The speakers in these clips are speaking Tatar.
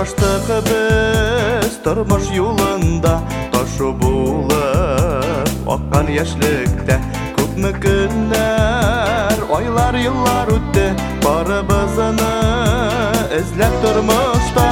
штығы б тұрмыш юлында ташу булы аккан йәшлектә күпме көннәр ойлар, йыллар үтте бары базана эзләк тұрмышта.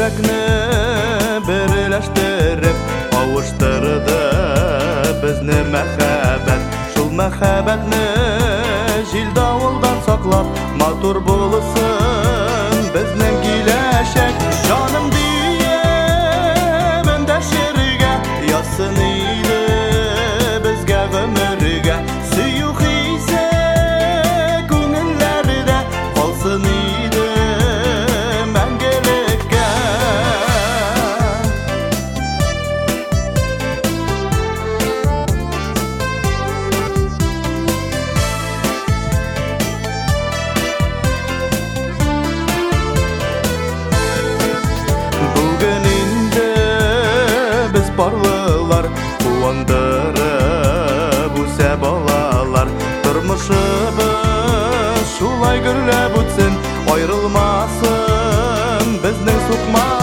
йөрәкне берләштереп авыштырды безне мәхәббәт шул мәхәббәтне җил давылдан саклап матур булысын безнең киләчәк җаным дие мендә шергә ясыны ayrılmasın bizni sukmasın